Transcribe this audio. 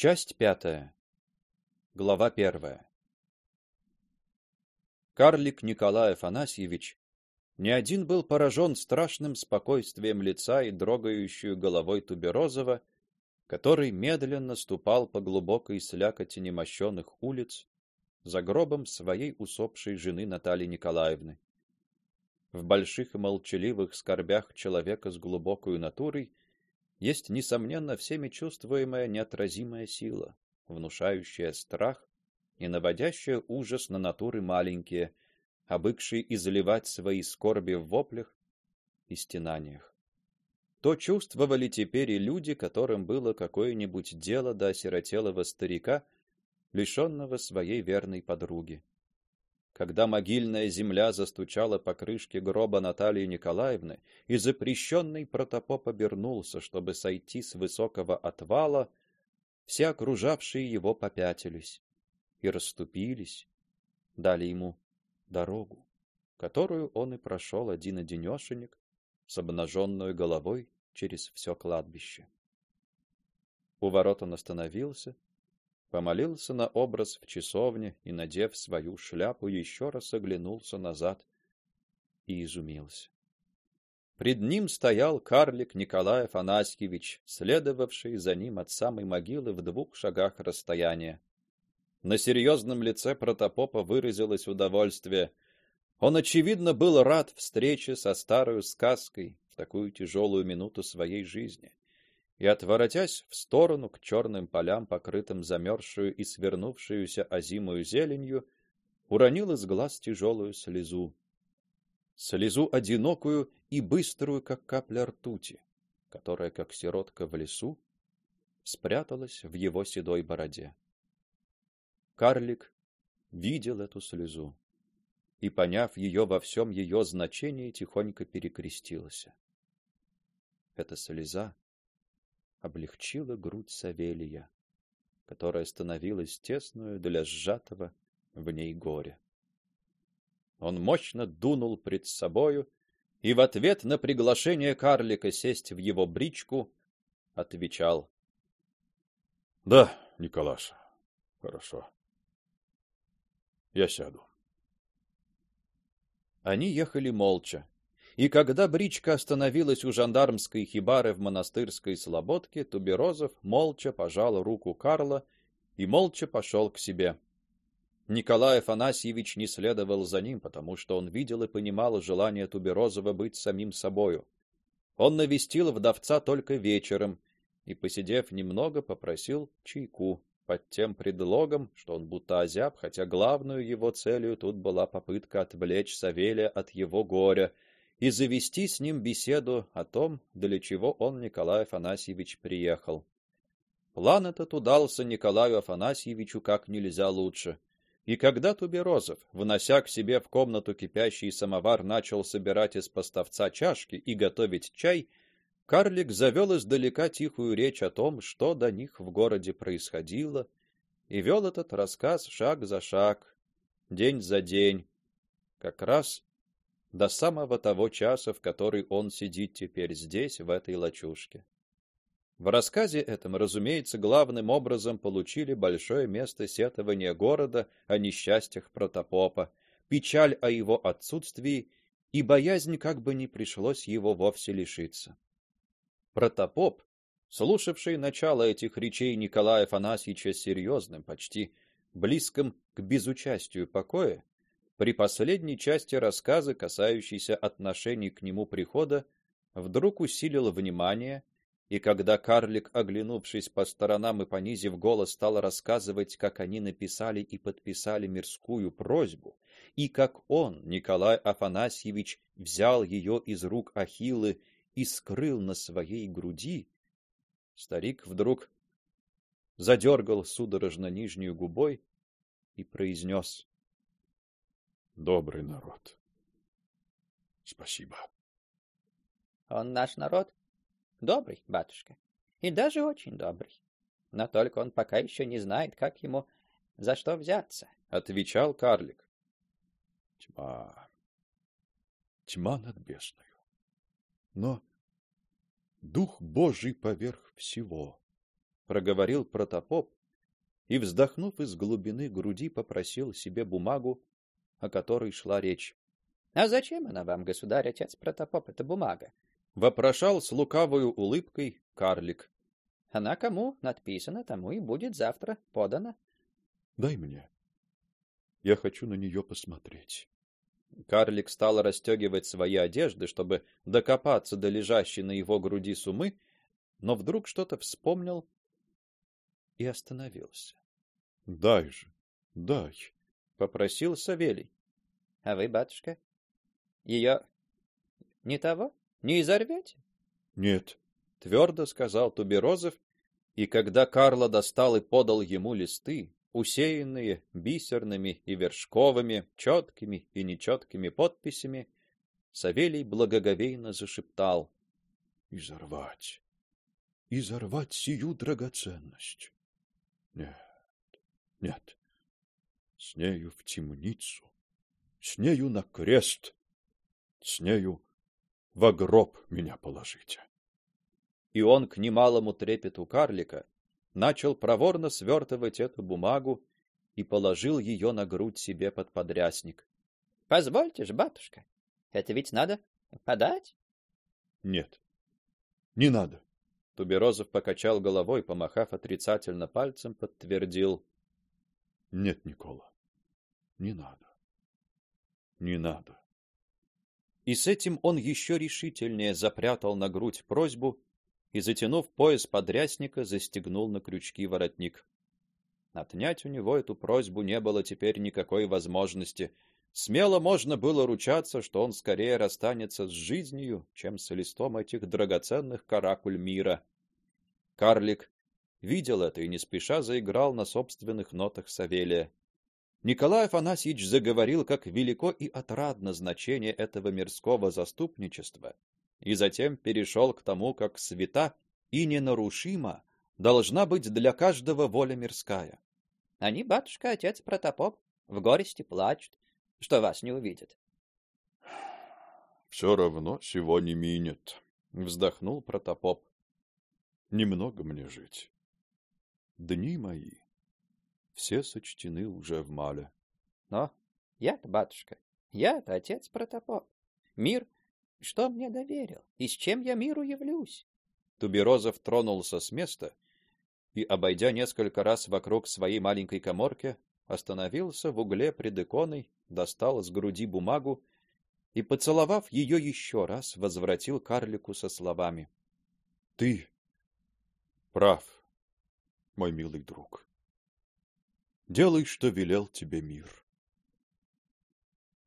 Часть пятая. Глава первая. Карлик Николай Афанасьевич не один был поражен страшным спокойствием лица и дрогающей головой Туберозова, который медленно ступал по глубокой слякоти немощенных улиц за гробом своей усопшей жены Натальи Николаевны. В больших и молчаливых скорбях человека с глубокой натурой есть несомненно всеми чувствуемая неотразимая сила, внушающая страх и наводящая ужас на натуры маленькие, обыкшие изливать свои скорби в воплях и стенаниях. То чувствовали теперь и люди, которым было какое-нибудь дело до осиротелого старика, лишенного своей верной подруги. Когда могильная земля застучала по крышке гроба Натальи Николаевны, и запрещенный протопоп обернулся, чтобы сойти с высокого отвала, все окружавшие его попятились и расступились, дали ему дорогу, которую он и прошел один-одинешенек с обнаженной головой через все кладбище. У ворот он остановился, помолился на образ в часовне и, надев свою шляпу, еще раз оглянулся назад и изумился. Пред ним стоял карлик Николай Афанасьевич, следовавший за ним от самой могилы в двух шагах расстояния. На серьезном лице протопопа выразилось удовольствие. Он очевидно был рад встрече со старой сказкой в такую тяжелую минуту своей жизни и, отворотясь в сторону к черным полям, покрытым замерзшую и свернувшуюся озимую зеленью, уронил из глаз тяжелую слезу. Слезу одинокую и быструю, как капля ртути, которая, как сиротка в лесу, спряталась в его седой бороде. Карлик видел эту слезу и, поняв ее во всем ее значении, тихонько перекрестился. Эта слеза облегчила грудь Савелия, которая становилась тесную для сжатого в ней горя. Он мощно дунул пред собою и в ответ на приглашение карлика сесть в его бричку отвечал: "Да, Николаша. Хорошо. Я сяду". Они ехали молча. И когда бричка остановилась у жандармской хибары в монастырской слободке, Туберозов молча пожал руку Карла и молча пошел к себе. Николай Афанасьевич не следовал за ним, потому что он видел и понимал желание Туберозова быть самим собою. Он навестил вдовца только вечером и, посидев немного, попросил чайку под тем предлогом, что он будто озяб, хотя главную его целью тут была попытка отвлечь Савелия от его горя и завести с ним беседу о том, для чего он Николай Афанасьевич приехал. План этот удался Николаю Афанасьевичу как нельзя лучше. И когда Туберозов, внося к себе в комнату кипящий самовар, начал собирать из поставца чашки и готовить чай, карлик завел издалека тихую речь о том, что до них в городе происходило, и вел этот рассказ шаг за шаг, день за день, как раз до самого того часа, в который он сидит теперь здесь, в этой лачушке. В рассказе этом, разумеется, главным образом получили большое место сетования города о несчастьях протопопа, печаль о его отсутствии и боязнь, как бы не пришлось его вовсе лишиться. Протопоп, слушавший начало этих речей Николая Афанасьевича серьезным, почти близким к безучастию покоя, при последней части рассказа, касающейся отношений к нему прихода, вдруг усилил внимание, и когда карлик, оглянувшись по сторонам и понизив голос, стал рассказывать, как они написали и подписали мирскую просьбу, и как он, Николай Афанасьевич, взял ее из рук Ахиллы и скрыл на своей груди, старик вдруг задергал судорожно нижнюю губой и произнес добрый народ. Спасибо. Он наш народ? Добрый, батюшка. И даже очень добрый. Но только он пока еще не знает, как ему за что взяться, отвечал карлик. Тьма. Тьма над бездною. Но дух Божий поверх всего. проговорил протопоп и, вздохнув из глубины груди, попросил себе бумагу, о которой шла речь. А зачем она вам, государь, отец протопоп, эта бумага? вопрошал с лукавой улыбкой карлик. Она кому надписана, тому и будет завтра подана. Дай мне. Я хочу на нее посмотреть. Карлик стал расстегивать свои одежды, чтобы докопаться до лежащей на его груди сумы, но вдруг что-то вспомнил и остановился. Дай же, дай, попросил Савелий. А вы, батюшка, ее не того, не изорвете? Нет, твердо сказал Туберозов, и когда Карло достал и подал ему листы, усеянные бисерными и вершковыми, четкими и нечеткими подписями, Савелий благоговейно зашептал: "Изорвать, изорвать сию драгоценность. Нет, нет. С нею в темницу, с нею на крест, с нею в гроб меня положите" и он к немалому трепету карлика начал проворно свертывать эту бумагу и положил ее на грудь себе под подрясник. Позвольте ж, батюшка, это ведь надо подать? Нет. Не надо. Туберозов покачал головой, помахав отрицательно пальцем, подтвердил: Нет, Никола. Не надо. Не надо. И с этим он еще решительнее запрятал на грудь просьбу и, затянув пояс подрясника, застегнул на крючки воротник. Отнять у него эту просьбу не было теперь никакой возможности. Смело можно было ручаться, что он скорее расстанется с жизнью, чем с листом этих драгоценных каракуль мира. Карлик видел это и не спеша заиграл на собственных нотах Савелия. Николай Афанасьевич заговорил, как велико и отрадно значение этого мирского заступничества, и затем перешел к тому, как свята и ненарушима должна быть для каждого воля мирская. Они, батюшка, отец протопоп, в горести плачут, что вас не увидят. Все равно всего не минет, вздохнул протопоп. Немного мне жить. Дни мои все сочтены уже в мале. Но я-то, батюшка, я-то отец протопоп. Мир что мне доверил? И с чем я миру явлюсь? Туберозов тронулся с места и, обойдя несколько раз вокруг своей маленькой каморки, остановился в угле пред иконой, достал с груди бумагу и, поцеловав ее еще раз, возвратил карлику со словами: "Ты прав, мой милый друг. Делай, что велел тебе мир.